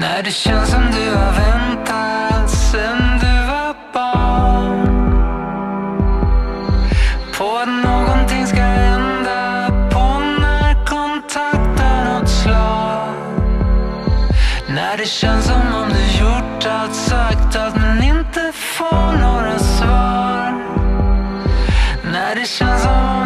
När det känns som du har väntat sen du var barn. På att någonting ska hända på närkontakten åt slag När det känns som om du gjort allt, sagt allt men inte får några svar. När det känns som om